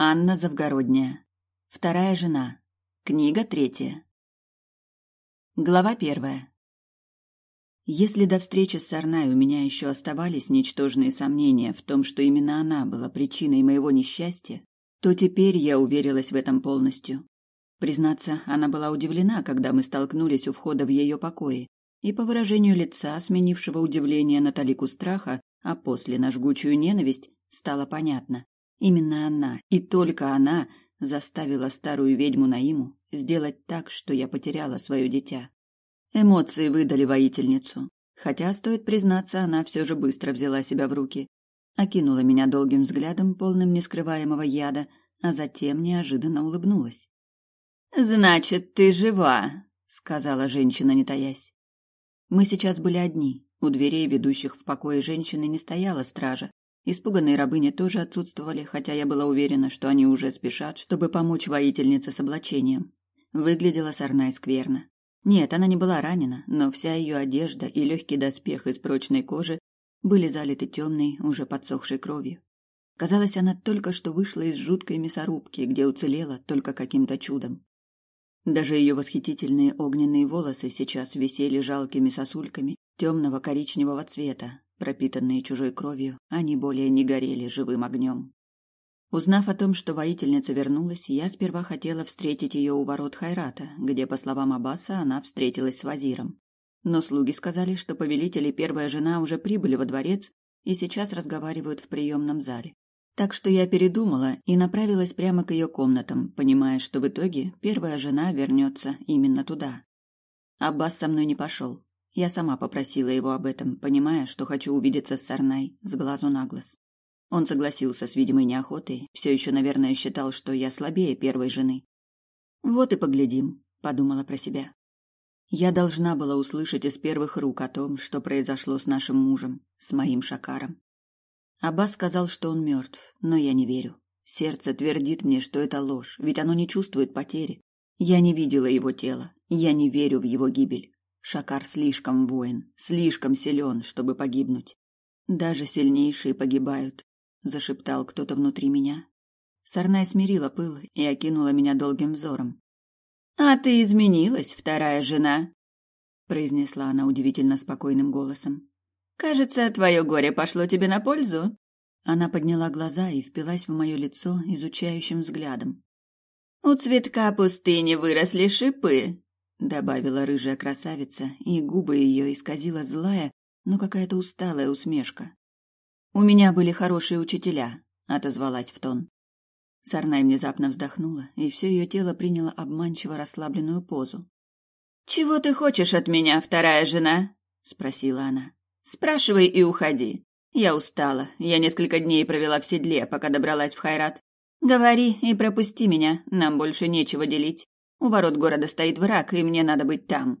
Анна Завгородняя. Вторая жена. Книга третья. Глава первая. Если до встречи с Сарнай у меня еще оставались ничтожные сомнения в том, что именно она была причиной моего несчастья, то теперь я уверилась в этом полностью. Признаться, она была удивлена, когда мы столкнулись у входа в ее покои, и по выражению лица, сменившего удивление на талику страха, а после на жгучую ненависть, стало понятно. Именно она, и только она, заставила старую ведьму Наиму сделать так, что я потеряла свое дитя. Эмоции выдали воительницу, хотя, стоит признаться, она все же быстро взяла себя в руки, окинула меня долгим взглядом, полным нескрываемого яда, а затем неожиданно улыбнулась. «Значит, ты жива», — сказала женщина, не таясь. Мы сейчас были одни. У дверей, ведущих в покое женщины, не стояла стража, Испуганные рабыни тоже отсутствовали, хотя я была уверена, что они уже спешат, чтобы помочь воительнице с облачением. Выглядела Сарнай скверно. Нет, она не была ранена, но вся ее одежда и легкий доспех из прочной кожи были залиты темной, уже подсохшей кровью. Казалось, она только что вышла из жуткой мясорубки, где уцелела только каким-то чудом. Даже ее восхитительные огненные волосы сейчас висели жалкими сосульками темного коричневого цвета, Пропитанные чужой кровью, они более не горели живым огнем. Узнав о том, что воительница вернулась, я сперва хотела встретить ее у ворот Хайрата, где, по словам Аббаса, она встретилась с вазиром. Но слуги сказали, что повелитель и первая жена уже прибыли во дворец и сейчас разговаривают в приемном зале. Так что я передумала и направилась прямо к ее комнатам, понимая, что в итоге первая жена вернется именно туда. Аббас со мной не пошел. Я сама попросила его об этом, понимая, что хочу увидеться с Сарнай с глазу на глаз. Он согласился с видимой неохотой, все еще, наверное, считал, что я слабее первой жены. Вот и поглядим, подумала про себя. Я должна была услышать из первых рук о том, что произошло с нашим мужем, с моим Шакаром. Аббас сказал, что он мертв, но я не верю. Сердце твердит мне, что это ложь, ведь оно не чувствует потери. Я не видела его тела, я не верю в его гибель. Шакар слишком воин, слишком силен, чтобы погибнуть. Даже сильнейшие погибают, зашептал кто-то внутри меня. Сарнай смирила пыл и окинула меня долгим взором. А ты изменилась, вторая жена, произнесла она удивительно спокойным голосом. Кажется, твое горе пошло тебе на пользу. Она подняла глаза и впилась в мое лицо изучающим взглядом. У цветка пустыни выросли шипы, добавила рыжая красавица, и губы ее исказила злая, но какая-то усталая усмешка. У меня были хорошие учителя, отозвалась в тон. Сарнай внезапно вздохнула, и все ее тело приняло обманчиво расслабленную позу. Чего ты хочешь от меня, вторая жена? спросила она. Спрашивай и уходи. Я устала. Я несколько дней провела в седле, пока добралась в Хайрат. Говори и пропусти меня, нам больше нечего делить. У ворот города стоит враг, и мне надо быть там.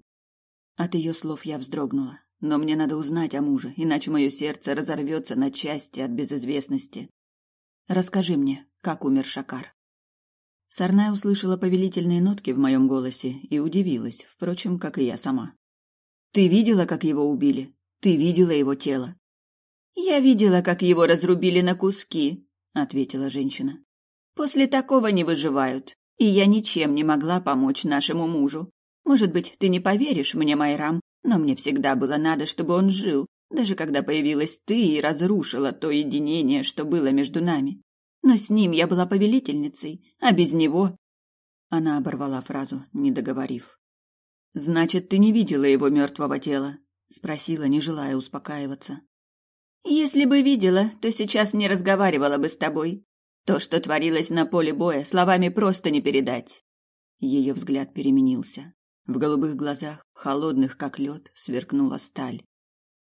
От ее слов я вздрогнула. Но мне надо узнать о муже, иначе мое сердце разорвется на части от безызвестности. Расскажи мне, как умер Шакар. Сарная услышала повелительные нотки в моем голосе и удивилась, впрочем, как и я сама. Ты видела, как его убили? Ты видела его тело? Я видела, как его разрубили на куски, ответила женщина. После такого не выживают и я ничем не могла помочь нашему мужу. Может быть, ты не поверишь мне, Майрам, но мне всегда было надо, чтобы он жил, даже когда появилась ты и разрушила то единение, что было между нами. Но с ним я была повелительницей, а без него...» Она оборвала фразу, не договорив. «Значит, ты не видела его мертвого тела?» — спросила, не желая успокаиваться. «Если бы видела, то сейчас не разговаривала бы с тобой. То, что творилось на поле боя, словами просто не передать. Ее взгляд переменился. В голубых глазах, холодных как лед, сверкнула сталь.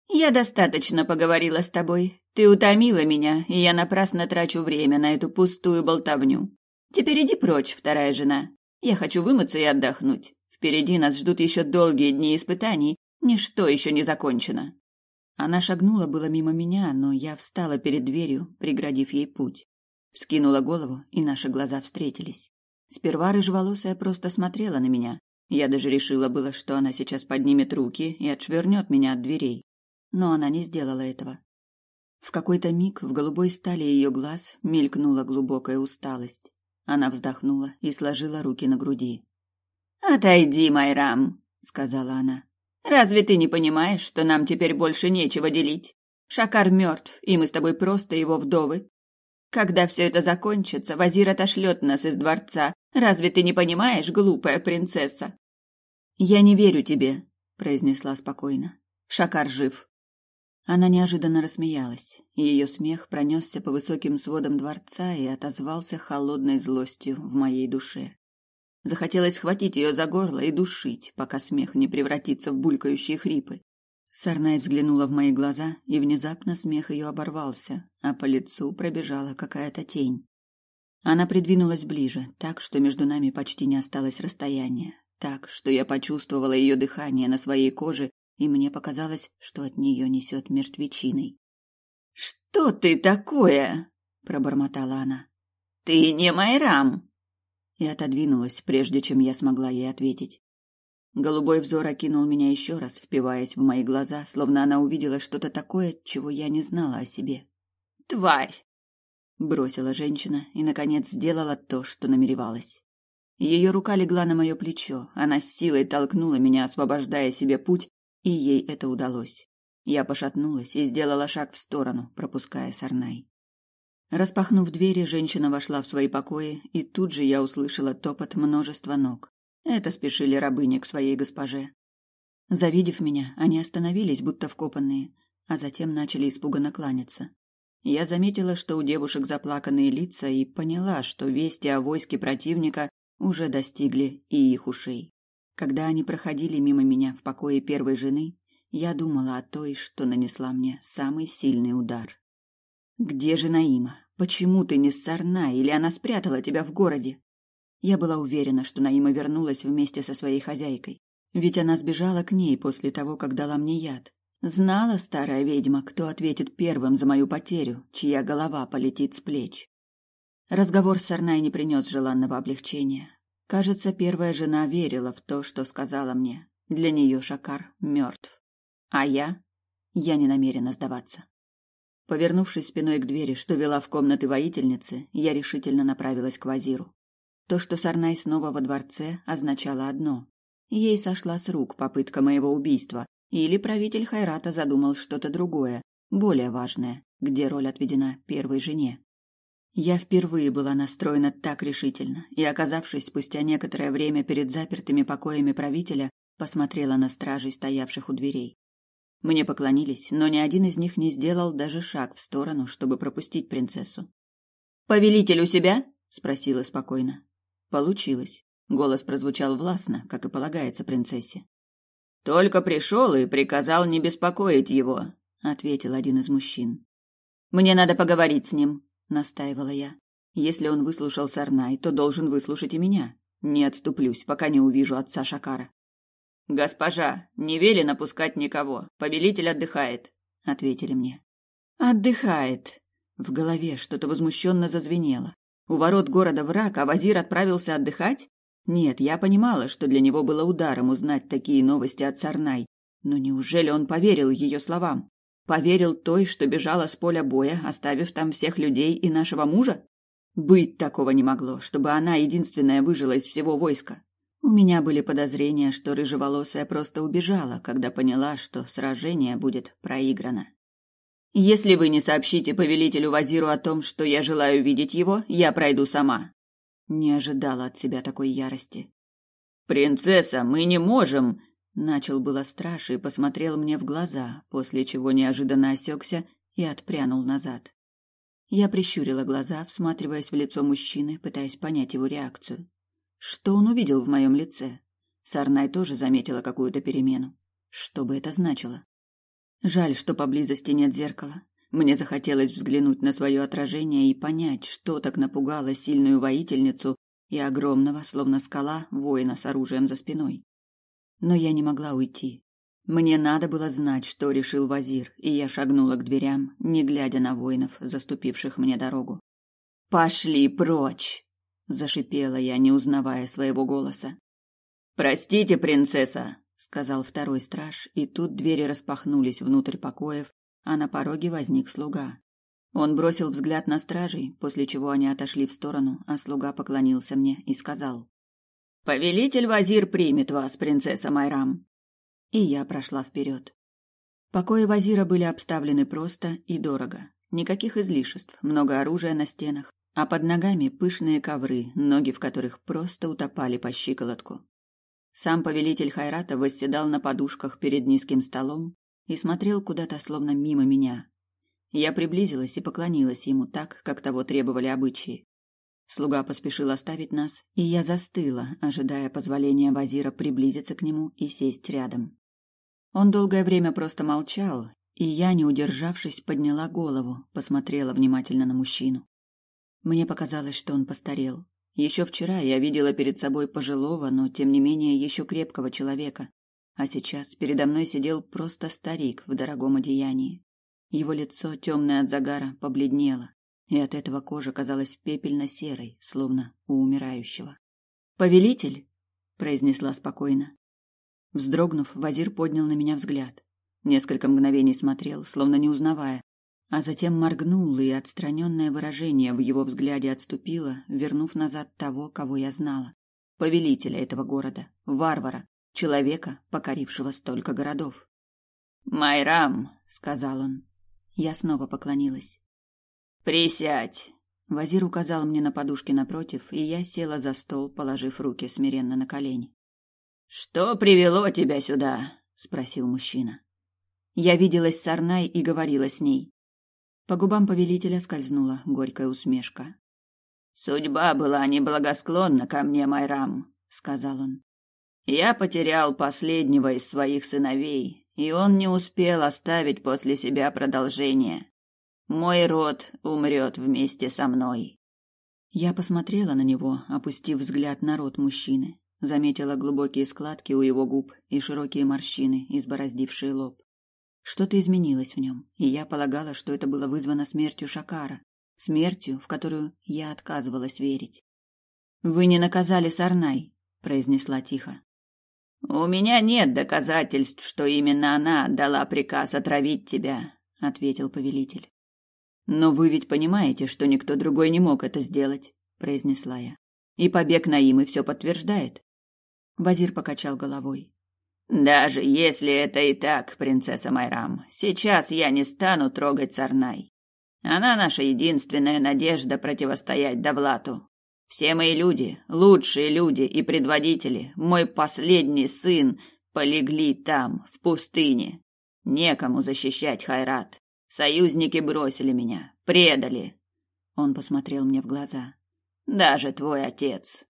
Я достаточно поговорила с тобой. Ты утомила меня, и я напрасно трачу время на эту пустую болтовню. Теперь иди прочь, вторая жена. Я хочу вымыться и отдохнуть. Впереди нас ждут еще долгие дни испытаний. Ничто еще не закончено. Она шагнула было мимо меня, но я встала перед дверью, преградив ей путь. Вскинула голову, и наши глаза встретились. Сперва рыжеволосая просто смотрела на меня. Я даже решила было, что она сейчас поднимет руки и отшвырнет меня от дверей. Но она не сделала этого. В какой-то миг в голубой стали ее глаз мелькнула глубокая усталость. Она вздохнула и сложила руки на груди. «Отойди, Майрам», — сказала она. «Разве ты не понимаешь, что нам теперь больше нечего делить? Шакар мертв, и мы с тобой просто его вдовы. Когда все это закончится, Вазир отошлет нас из дворца. Разве ты не понимаешь, глупая принцесса?» «Я не верю тебе», — произнесла спокойно. «Шакар жив». Она неожиданно рассмеялась, и ее смех пронесся по высоким сводам дворца и отозвался холодной злостью в моей душе. Захотелось схватить ее за горло и душить, пока смех не превратится в булькающие хрипы. Сарнай взглянула в мои глаза, и внезапно смех ее оборвался, а по лицу пробежала какая-то тень. Она придвинулась ближе, так, что между нами почти не осталось расстояния, так, что я почувствовала ее дыхание на своей коже, и мне показалось, что от нее несет мертвечиной. «Что ты такое?» — пробормотала она. «Ты не Майрам!» И отодвинулась, прежде чем я смогла ей ответить. Голубой взор окинул меня еще раз, впиваясь в мои глаза, словно она увидела что-то такое, чего я не знала о себе. «Тварь!» — бросила женщина и, наконец, сделала то, что намеревалась. Ее рука легла на мое плечо, она с силой толкнула меня, освобождая себе путь, и ей это удалось. Я пошатнулась и сделала шаг в сторону, пропуская Сарнай. Распахнув двери, женщина вошла в свои покои, и тут же я услышала топот множества ног. Это спешили рабыни к своей госпоже. Завидев меня, они остановились, будто вкопанные, а затем начали испуганно кланяться. Я заметила, что у девушек заплаканные лица, и поняла, что вести о войске противника уже достигли и их ушей. Когда они проходили мимо меня в покое первой жены, я думала о той, что нанесла мне самый сильный удар. «Где же Наима? Почему ты не с или она спрятала тебя в городе?» Я была уверена, что Наима вернулась вместе со своей хозяйкой. Ведь она сбежала к ней после того, как дала мне яд. Знала старая ведьма, кто ответит первым за мою потерю, чья голова полетит с плеч. Разговор с Сарнай не принес желанного облегчения. Кажется, первая жена верила в то, что сказала мне. Для нее Шакар мертв. А я? Я не намерена сдаваться. Повернувшись спиной к двери, что вела в комнаты воительницы, я решительно направилась к Вазиру. То, что Сарнай снова во дворце, означало одно. Ей сошла с рук попытка моего убийства, или правитель Хайрата задумал что-то другое, более важное, где роль отведена первой жене. Я впервые была настроена так решительно, и, оказавшись спустя некоторое время перед запертыми покоями правителя, посмотрела на стражей, стоявших у дверей. Мне поклонились, но ни один из них не сделал даже шаг в сторону, чтобы пропустить принцессу. «Повелитель у себя?» — спросила спокойно. Получилось. Голос прозвучал властно, как и полагается принцессе. Только пришел и приказал не беспокоить его, ответил один из мужчин. Мне надо поговорить с ним, настаивала я. Если он выслушал Сарнай, то должен выслушать и меня. Не отступлюсь, пока не увижу отца Шакара. Госпожа, не велено пускать никого. Повелитель отдыхает, ответили мне. Отдыхает. В голове что-то возмущенно зазвенело. У ворот города враг, а Вазир отправился отдыхать? Нет, я понимала, что для него было ударом узнать такие новости от Сарнай. Но неужели он поверил ее словам? Поверил той, что бежала с поля боя, оставив там всех людей и нашего мужа? Быть такого не могло, чтобы она единственная выжила из всего войска. У меня были подозрения, что рыжеволосая просто убежала, когда поняла, что сражение будет проиграно. Если вы не сообщите повелителю Вазиру о том, что я желаю видеть его, я пройду сама. Не ожидала от себя такой ярости. Принцесса, мы не можем, начал было страж и посмотрел мне в глаза, после чего неожиданно осекся и отпрянул назад. Я прищурила глаза, всматриваясь в лицо мужчины, пытаясь понять его реакцию. Что он увидел в моем лице? Сарнай тоже заметила какую-то перемену. Что бы это значило? Жаль, что поблизости нет зеркала. Мне захотелось взглянуть на свое отражение и понять, что так напугало сильную воительницу и огромного, словно скала, воина с оружием за спиной. Но я не могла уйти. Мне надо было знать, что решил Вазир, и я шагнула к дверям, не глядя на воинов, заступивших мне дорогу. «Пошли прочь!» — зашипела я, не узнавая своего голоса. «Простите, принцесса!» Сказал второй страж, и тут двери распахнулись внутрь покоев, а на пороге возник слуга. Он бросил взгляд на стражей, после чего они отошли в сторону, а слуга поклонился мне и сказал: "Повелитель Вазир примет вас, принцесса Майрам". И я прошла вперед. Покои Вазира были обставлены просто и дорого. Никаких излишеств, много оружия на стенах, а под ногами пышные ковры, ноги в которых просто утопали по щиколотку. Сам повелитель Хайрата восседал на подушках перед низким столом и смотрел куда-то словно мимо меня, я приблизилась и поклонилась ему так, как того требовали обычаи. Слуга поспешил оставить нас, и я застыла, ожидая позволения Вазира приблизиться к нему и сесть рядом. Он долгое время просто молчал, и я, не удержавшись, подняла голову, посмотрела внимательно на мужчину. Мне показалось, что он постарел. Еще вчера я видела перед собой пожилого, но тем не менее еще крепкого человека, а сейчас передо мной сидел просто старик в дорогом одеянии. Его лицо, темное от загара, побледнело, и от этого кожа казалась пепельно-серой, словно у умирающего. «Повелитель!» — произнесла спокойно. Вздрогнув, Вазир поднял на меня взгляд. Несколько мгновений смотрел, словно не узнавая, а затем моргнул, и отстраненное выражение в его взгляде отступило, вернув назад того, кого я знала. Повелителя этого города, варвара, человека, покорившего столько городов. «Майрам», — сказал он, я снова поклонилась. «Присядь!» Вазир указал мне на подушке напротив, и я села за стол, положив руки смиренно на колени. «Что привело тебя сюда?» — спросил мужчина. Я виделась с Арнай и говорила с ней. По губам повелителя скользнула горькая усмешка. «Судьба была неблагосклонна ко мне, Майрам», — сказал он. «Я потерял последнего из своих сыновей, и он не успел оставить после себя продолжение. Мой род умрет вместе со мной. Я посмотрела на него, опустив взгляд на рот мужчины, заметила глубокие складки у его губ и широкие морщины, избороздившие лоб. Что-то изменилось в нем, и я полагала, что это было вызвано смертью Шакара, смертью, в которую я отказывалась верить. Вы не наказали Сарнай, произнесла тихо. У меня нет доказательств, что именно она дала приказ отравить тебя, ответил повелитель. Но вы ведь понимаете, что никто другой не мог это сделать, произнесла я. И побег Наимы все подтверждает. Вазир покачал головой. Даже если это и так, принцесса Майрам, сейчас я не стану трогать Сарнай. Она наша единственная надежда противостоять Давлату. Все мои люди, лучшие люди и предводители, мой последний сын, полегли там, в пустыне. Некому защищать Хайрат. Союзники бросили меня, предали. Он посмотрел мне в глаза. Даже твой отец.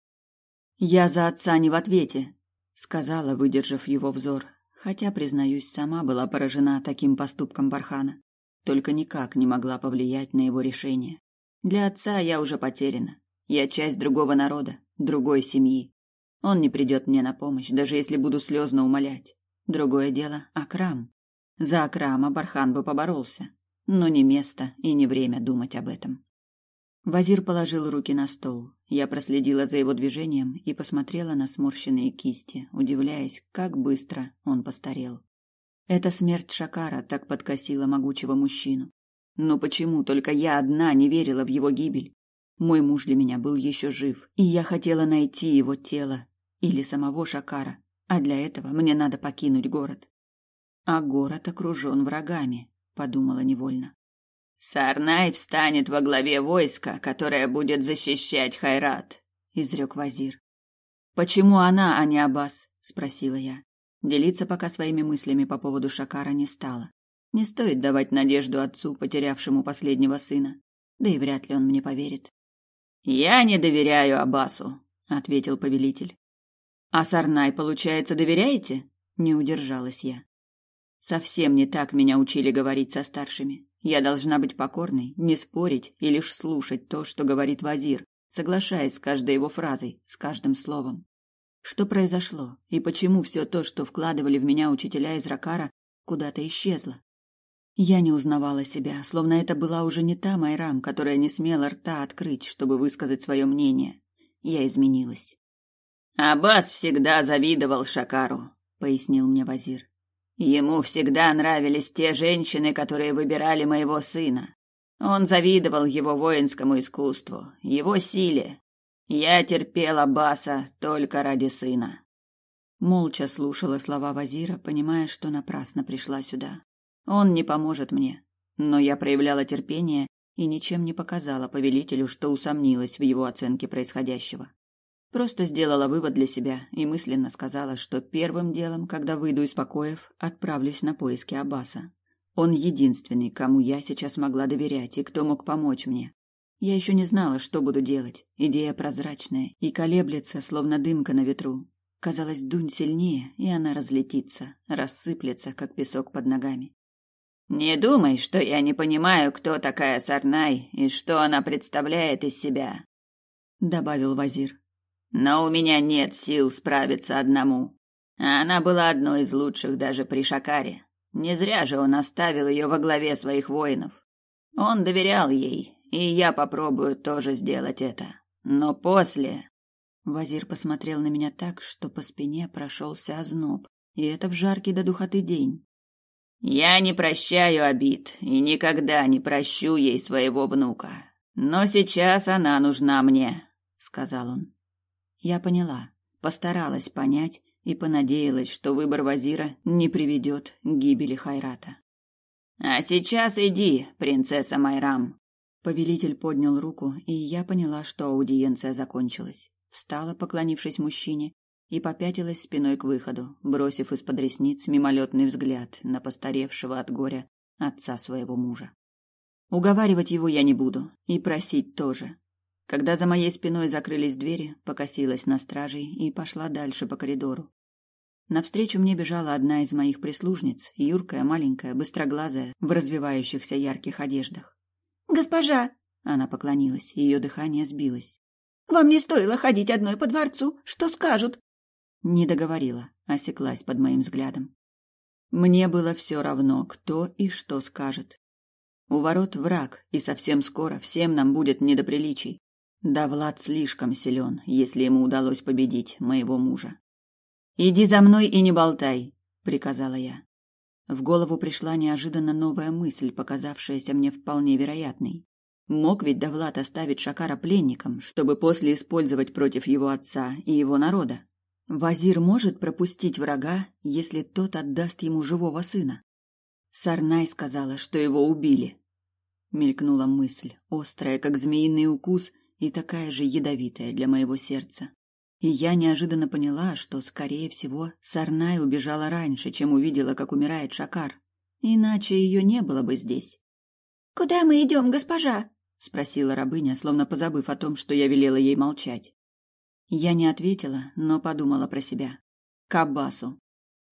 Я за отца не в ответе, сказала, выдержав его взор, хотя, признаюсь, сама была поражена таким поступком Бархана, только никак не могла повлиять на его решение. Для отца я уже потеряна. Я часть другого народа, другой семьи. Он не придет мне на помощь, даже если буду слезно умолять. Другое дело — Акрам. За Акрама Бархан бы поборолся. Но не место и не время думать об этом. Вазир положил руки на стол. Я проследила за его движением и посмотрела на сморщенные кисти, удивляясь, как быстро он постарел. Эта смерть Шакара так подкосила могучего мужчину. Но почему только я одна не верила в его гибель? Мой муж для меня был еще жив, и я хотела найти его тело или самого Шакара, а для этого мне надо покинуть город. А город окружен врагами, подумала невольно. Сарнай встанет во главе войска, которое будет защищать Хайрат, изрек Вазир. Почему она, а не Аббас? спросила я. Делиться пока своими мыслями по поводу Шакара не стала. Не стоит давать надежду отцу, потерявшему последнего сына. Да и вряд ли он мне поверит. Я не доверяю Абасу, ответил повелитель. А Сарнай, получается, доверяете? Не удержалась я. Совсем не так меня учили говорить со старшими. Я должна быть покорной, не спорить и лишь слушать то, что говорит Вазир, соглашаясь с каждой его фразой, с каждым словом. Что произошло и почему все то, что вкладывали в меня учителя из Ракара, куда-то исчезло? Я не узнавала себя, словно это была уже не та Майрам, которая не смела рта открыть, чтобы высказать свое мнение. Я изменилась. «Аббас всегда завидовал Шакару», — пояснил мне Вазир. Ему всегда нравились те женщины, которые выбирали моего сына. Он завидовал его воинскому искусству, его силе. Я терпела Баса только ради сына. Молча слушала слова Вазира, понимая, что напрасно пришла сюда. Он не поможет мне, но я проявляла терпение и ничем не показала повелителю, что усомнилась в его оценке происходящего. Просто сделала вывод для себя и мысленно сказала, что первым делом, когда выйду из покоев, отправлюсь на поиски Аббаса. Он единственный, кому я сейчас могла доверять и кто мог помочь мне. Я еще не знала, что буду делать. Идея прозрачная и колеблется, словно дымка на ветру. Казалось, дунь сильнее, и она разлетится, рассыплется, как песок под ногами. «Не думай, что я не понимаю, кто такая Сарнай и что она представляет из себя», — добавил Вазир. Но у меня нет сил справиться одному. А она была одной из лучших даже при Шакаре. Не зря же он оставил ее во главе своих воинов. Он доверял ей, и я попробую тоже сделать это. Но после... Вазир посмотрел на меня так, что по спине прошелся озноб, и это в жаркий до духоты день. Я не прощаю обид и никогда не прощу ей своего внука. Но сейчас она нужна мне, сказал он. Я поняла, постаралась понять и понадеялась, что выбор Вазира не приведет к гибели Хайрата. А сейчас иди, принцесса Майрам. Повелитель поднял руку, и я поняла, что аудиенция закончилась. Встала, поклонившись мужчине, и попятилась спиной к выходу, бросив из-под ресниц мимолетный взгляд на постаревшего от горя отца своего мужа. Уговаривать его я не буду, и просить тоже. Когда за моей спиной закрылись двери, покосилась на стражей и пошла дальше по коридору. Навстречу мне бежала одна из моих прислужниц, юркая, маленькая, быстроглазая, в развивающихся ярких одеждах. «Госпожа!» — она поклонилась, ее дыхание сбилось. «Вам не стоило ходить одной по дворцу. Что скажут?» Не договорила, осеклась под моим взглядом. Мне было все равно, кто и что скажет. У ворот враг, и совсем скоро всем нам будет не до приличий. Да Влад слишком силен, если ему удалось победить моего мужа. «Иди за мной и не болтай», — приказала я. В голову пришла неожиданно новая мысль, показавшаяся мне вполне вероятной. Мог ведь Давлад оставить Шакара пленником, чтобы после использовать против его отца и его народа. Вазир может пропустить врага, если тот отдаст ему живого сына. Сарнай сказала, что его убили. Мелькнула мысль, острая, как змеиный укус — и такая же ядовитая для моего сердца. И я неожиданно поняла, что, скорее всего, Сарнай убежала раньше, чем увидела, как умирает Шакар. Иначе ее не было бы здесь. «Куда мы идем, госпожа?» — спросила рабыня, словно позабыв о том, что я велела ей молчать. Я не ответила, но подумала про себя. К Аббасу.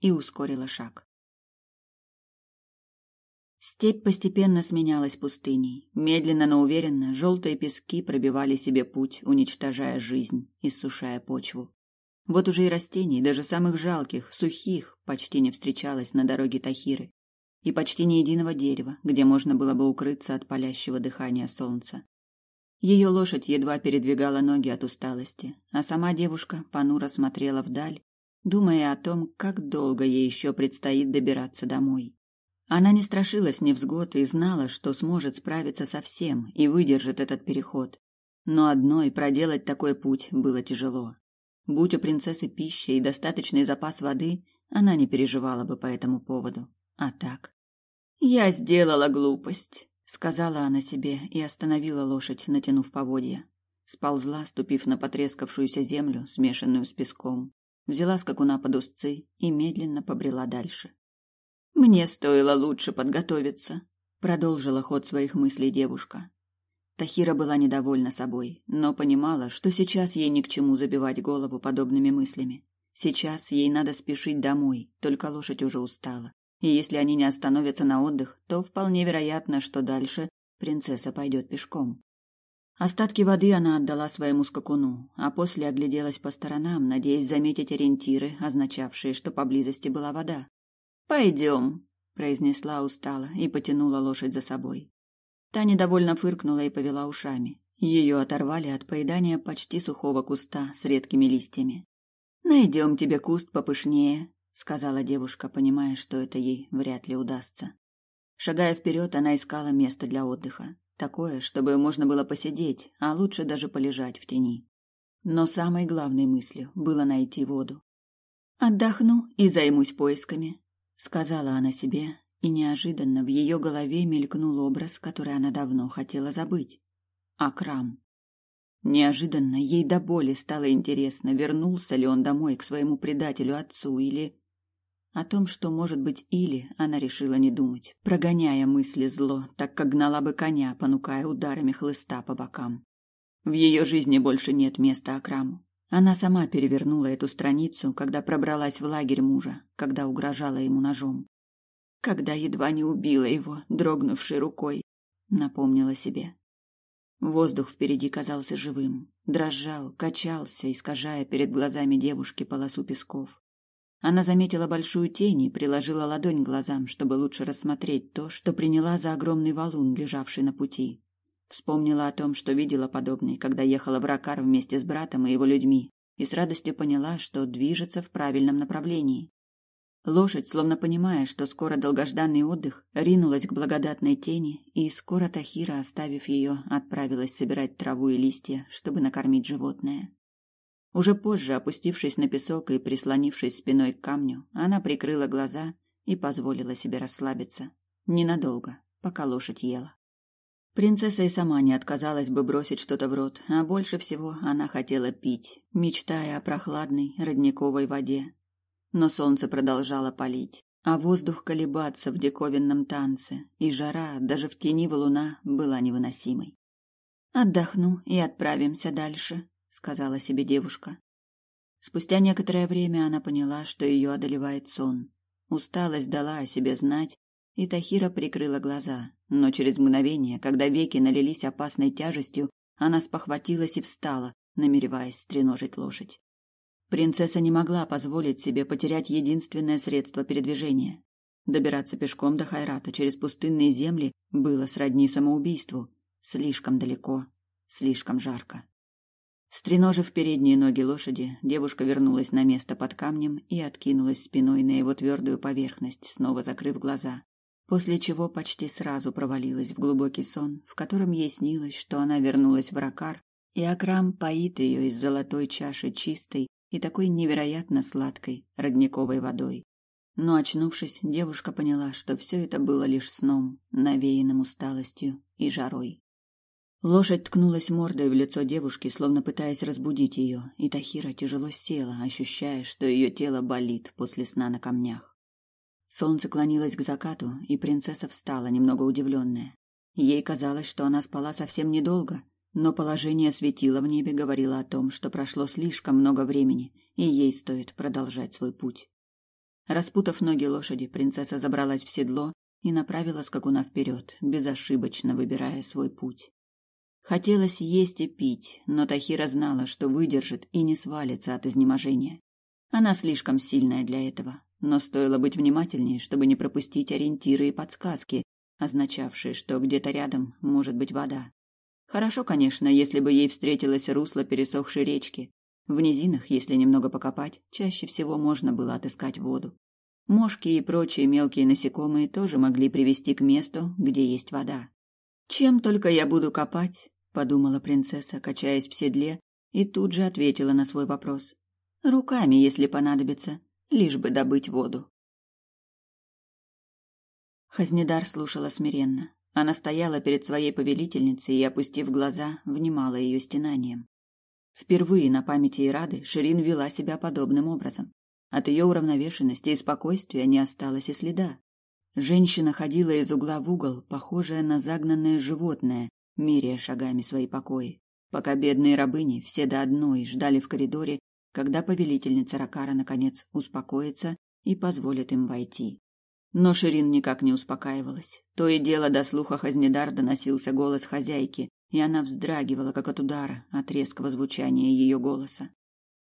И ускорила шаг. Степь постепенно сменялась пустыней. Медленно, но уверенно желтые пески пробивали себе путь, уничтожая жизнь, иссушая почву. Вот уже и растений, даже самых жалких, сухих, почти не встречалось на дороге Тахиры. И почти ни единого дерева, где можно было бы укрыться от палящего дыхания солнца. Ее лошадь едва передвигала ноги от усталости, а сама девушка понуро смотрела вдаль, думая о том, как долго ей еще предстоит добираться домой. Она не страшилась невзгод и знала, что сможет справиться со всем и выдержит этот переход. Но одной проделать такой путь было тяжело. Будь у принцессы пища и достаточный запас воды, она не переживала бы по этому поводу. А так... «Я сделала глупость», — сказала она себе и остановила лошадь, натянув поводья. Сползла, ступив на потрескавшуюся землю, смешанную с песком. Взяла скакуна под узцы и медленно побрела дальше. Мне стоило лучше подготовиться, продолжила ход своих мыслей девушка. Тахира была недовольна собой, но понимала, что сейчас ей ни к чему забивать голову подобными мыслями. Сейчас ей надо спешить домой, только лошадь уже устала. И если они не остановятся на отдых, то вполне вероятно, что дальше принцесса пойдет пешком. Остатки воды она отдала своему скакуну, а после огляделась по сторонам, надеясь заметить ориентиры, означавшие, что поблизости была вода. Пойдем, произнесла устало и потянула лошадь за собой. Та недовольно фыркнула и повела ушами. Ее оторвали от поедания почти сухого куста с редкими листьями. Найдем тебе куст попышнее, сказала девушка, понимая, что это ей вряд ли удастся. Шагая вперед, она искала место для отдыха, такое, чтобы можно было посидеть, а лучше даже полежать в тени. Но самой главной мыслью было найти воду. Отдохну и займусь поисками, сказала она себе, и неожиданно в ее голове мелькнул образ, который она давно хотела забыть. Акрам. Неожиданно ей до боли стало интересно, вернулся ли он домой к своему предателю отцу или о том, что может быть или, она решила не думать, прогоняя мысли зло, так как гнала бы коня, понукая ударами хлыста по бокам. В ее жизни больше нет места Акраму. Она сама перевернула эту страницу, когда пробралась в лагерь мужа, когда угрожала ему ножом. Когда едва не убила его, дрогнувшей рукой, напомнила себе. Воздух впереди казался живым, дрожал, качался, искажая перед глазами девушки полосу песков. Она заметила большую тень и приложила ладонь к глазам, чтобы лучше рассмотреть то, что приняла за огромный валун, лежавший на пути. Вспомнила о том, что видела подобный, когда ехала в Ракар вместе с братом и его людьми, и с радостью поняла, что движется в правильном направлении. Лошадь, словно понимая, что скоро долгожданный отдых, ринулась к благодатной тени, и скоро Тахира, оставив ее, отправилась собирать траву и листья, чтобы накормить животное. Уже позже, опустившись на песок и прислонившись спиной к камню, она прикрыла глаза и позволила себе расслабиться. Ненадолго, пока лошадь ела. Принцесса и сама не отказалась бы бросить что-то в рот, а больше всего она хотела пить, мечтая о прохладной родниковой воде. Но солнце продолжало палить, а воздух колебаться в диковинном танце, и жара даже в тени валуна была невыносимой. «Отдохну и отправимся дальше», сказала себе девушка. Спустя некоторое время она поняла, что ее одолевает сон. Усталость дала о себе знать, и Тахира прикрыла глаза, но через мгновение, когда веки налились опасной тяжестью, она спохватилась и встала, намереваясь стреножить лошадь. Принцесса не могла позволить себе потерять единственное средство передвижения. Добираться пешком до Хайрата через пустынные земли было сродни самоубийству. Слишком далеко, слишком жарко. Стреножив передние ноги лошади, девушка вернулась на место под камнем и откинулась спиной на его твердую поверхность, снова закрыв глаза, после чего почти сразу провалилась в глубокий сон, в котором ей снилось, что она вернулась в Ракар, и Акрам поит ее из золотой чаши чистой и такой невероятно сладкой родниковой водой. Но очнувшись, девушка поняла, что все это было лишь сном, навеянным усталостью и жарой. Лошадь ткнулась мордой в лицо девушки, словно пытаясь разбудить ее, и Тахира тяжело села, ощущая, что ее тело болит после сна на камнях. Солнце клонилось к закату, и принцесса встала, немного удивленная. Ей казалось, что она спала совсем недолго, но положение светила в небе говорило о том, что прошло слишком много времени, и ей стоит продолжать свой путь. Распутав ноги лошади, принцесса забралась в седло и направила скакуна вперед, безошибочно выбирая свой путь. Хотелось есть и пить, но Тахира знала, что выдержит и не свалится от изнеможения. Она слишком сильная для этого, но стоило быть внимательнее, чтобы не пропустить ориентиры и подсказки, означавшие, что где-то рядом может быть вода. Хорошо, конечно, если бы ей встретилось русло пересохшей речки. В низинах, если немного покопать, чаще всего можно было отыскать воду. Мошки и прочие мелкие насекомые тоже могли привести к месту, где есть вода. Чем только я буду копать, подумала принцесса, качаясь в седле, и тут же ответила на свой вопрос. Руками, если понадобится, лишь бы добыть воду. Хазнедар слушала смиренно. Она стояла перед своей повелительницей и, опустив глаза, внимала ее стенанием. Впервые на памяти Ирады Ширин вела себя подобным образом. От ее уравновешенности и спокойствия не осталось и следа. Женщина ходила из угла в угол, похожая на загнанное животное, меряя шагами свои покои, пока бедные рабыни все до одной ждали в коридоре, когда повелительница Ракара наконец успокоится и позволит им войти. Но Ширин никак не успокаивалась. То и дело до слуха Хазнедар доносился голос хозяйки, и она вздрагивала, как от удара, от резкого звучания ее голоса.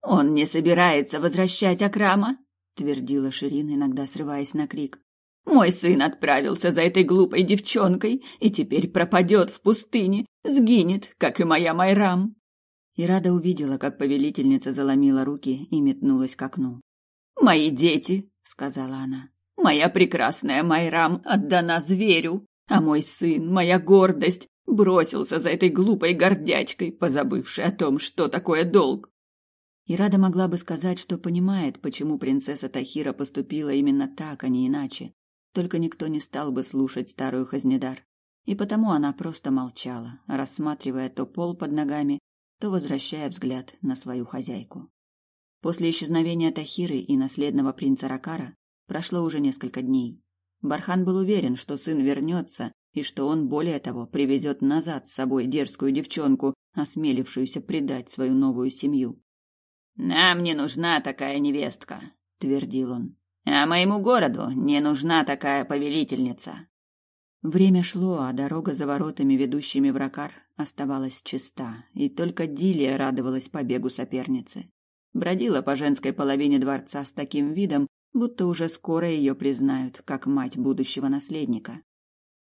«Он не собирается возвращать Акрама!» — твердила Ширин, иногда срываясь на крик. Мой сын отправился за этой глупой девчонкой и теперь пропадет в пустыне, сгинет, как и моя Майрам. И Рада увидела, как повелительница заломила руки и метнулась к окну. Мои дети, сказала она. Моя прекрасная Майрам отдана зверю, а мой сын, моя гордость, бросился за этой глупой гордячкой, позабывшей о том, что такое долг. И Рада могла бы сказать, что понимает, почему принцесса Тахира поступила именно так, а не иначе. Только никто не стал бы слушать старую Хазнедар. И потому она просто молчала, рассматривая то пол под ногами, то возвращая взгляд на свою хозяйку. После исчезновения Тахиры и наследного принца Ракара прошло уже несколько дней. Бархан был уверен, что сын вернется и что он, более того, привезет назад с собой дерзкую девчонку, осмелившуюся предать свою новую семью. «Нам не нужна такая невестка», — твердил он. «А моему городу не нужна такая повелительница». Время шло, а дорога за воротами, ведущими в Ракар, оставалась чиста, и только Дилия радовалась побегу соперницы. Бродила по женской половине дворца с таким видом, будто уже скоро ее признают как мать будущего наследника.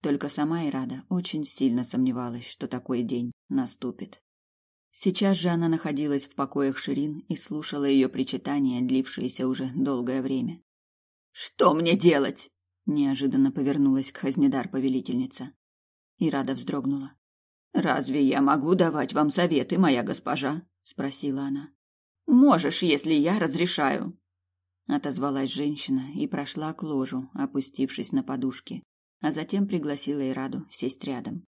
Только сама Ирада очень сильно сомневалась, что такой день наступит. Сейчас же она находилась в покоях Ширин и слушала ее причитания, длившиеся уже долгое время. «Что мне делать?» – неожиданно повернулась к Хазнедар повелительница. Ирада вздрогнула. «Разве я могу давать вам советы, моя госпожа?» – спросила она. «Можешь, если я разрешаю», отозвалась женщина и прошла к ложу, опустившись на подушки, а затем пригласила Ираду сесть рядом.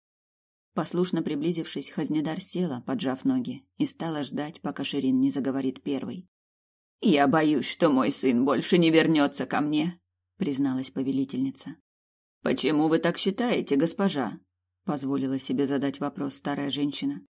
Послушно приблизившись, Хазнедар села, поджав ноги, и стала ждать, пока Ширин не заговорит первой. «Я боюсь, что мой сын больше не вернется ко мне», — призналась повелительница. «Почему вы так считаете, госпожа?» — позволила себе задать вопрос старая женщина.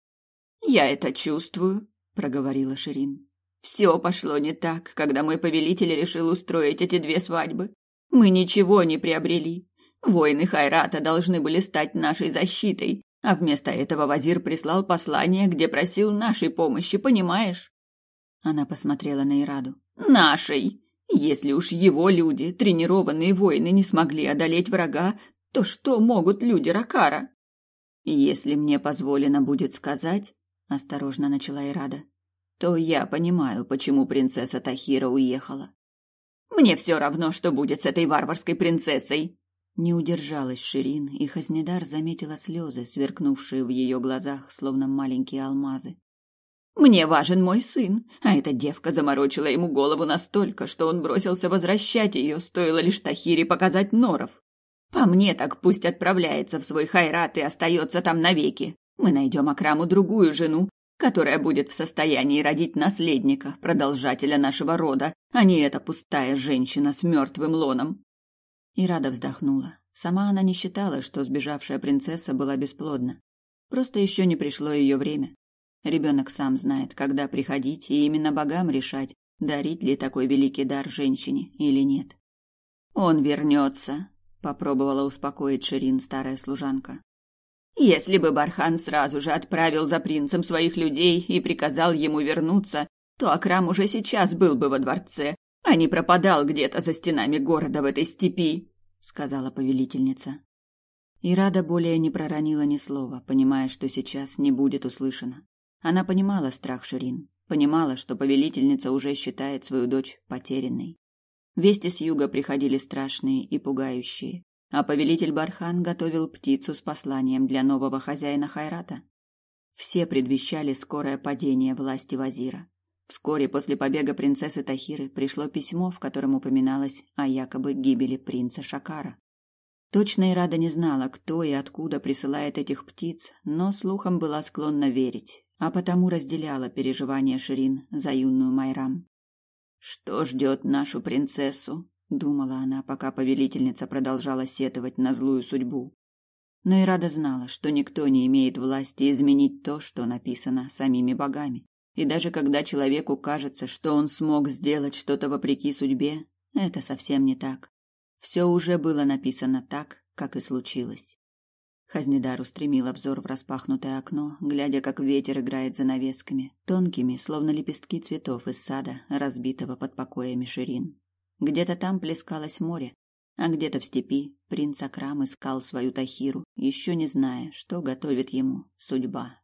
«Я это чувствую», — проговорила Ширин. Все пошло не так, когда мой повелитель решил устроить эти две свадьбы. Мы ничего не приобрели. Воины Хайрата должны были стать нашей защитой, а вместо этого Вазир прислал послание, где просил нашей помощи, понимаешь? Она посмотрела на Ираду. Нашей. Если уж его люди, тренированные воины, не смогли одолеть врага, то что могут люди Ракара? Если мне позволено будет сказать, осторожно начала Ирада, то я понимаю, почему принцесса Тахира уехала. Мне все равно, что будет с этой варварской принцессой. Не удержалась Ширин, и Хазнедар заметила слезы, сверкнувшие в ее глазах, словно маленькие алмазы. Мне важен мой сын, а эта девка заморочила ему голову настолько, что он бросился возвращать ее, стоило лишь Тахире показать норов. По мне так пусть отправляется в свой хайрат и остается там навеки. Мы найдем Акраму другую жену, которая будет в состоянии родить наследника, продолжателя нашего рода, а не эта пустая женщина с мертвым лоном. И Рада вздохнула. Сама она не считала, что сбежавшая принцесса была бесплодна. Просто еще не пришло ее время. Ребенок сам знает, когда приходить, и именно богам решать, дарить ли такой великий дар женщине или нет. «Он вернется», — попробовала успокоить Ширин старая служанка. Если бы Бархан сразу же отправил за принцем своих людей и приказал ему вернуться, то Акрам уже сейчас был бы во дворце, а не пропадал где-то за стенами города в этой степи, сказала повелительница. И Рада более не проронила ни слова, понимая, что сейчас не будет услышано. Она понимала страх Ширин, понимала, что повелительница уже считает свою дочь потерянной. Вести с юга приходили страшные и пугающие а повелитель Бархан готовил птицу с посланием для нового хозяина Хайрата. Все предвещали скорое падение власти Вазира. Вскоре после побега принцессы Тахиры пришло письмо, в котором упоминалось о якобы гибели принца Шакара. Точно Ирада не знала, кто и откуда присылает этих птиц, но слухам была склонна верить, а потому разделяла переживания Ширин за юную Майрам. Что ждет нашу принцессу? думала она, пока повелительница продолжала сетовать на злую судьбу. Но и Рада знала, что никто не имеет власти изменить то, что написано самими богами. И даже когда человеку кажется, что он смог сделать что-то вопреки судьбе, это совсем не так. Все уже было написано так, как и случилось. Хазнедар устремила взор в распахнутое окно, глядя, как ветер играет занавесками, тонкими, словно лепестки цветов из сада, разбитого под покоями ширин. Где-то там плескалось море, а где-то в степи принц Акрам искал свою Тахиру, еще не зная, что готовит ему судьба.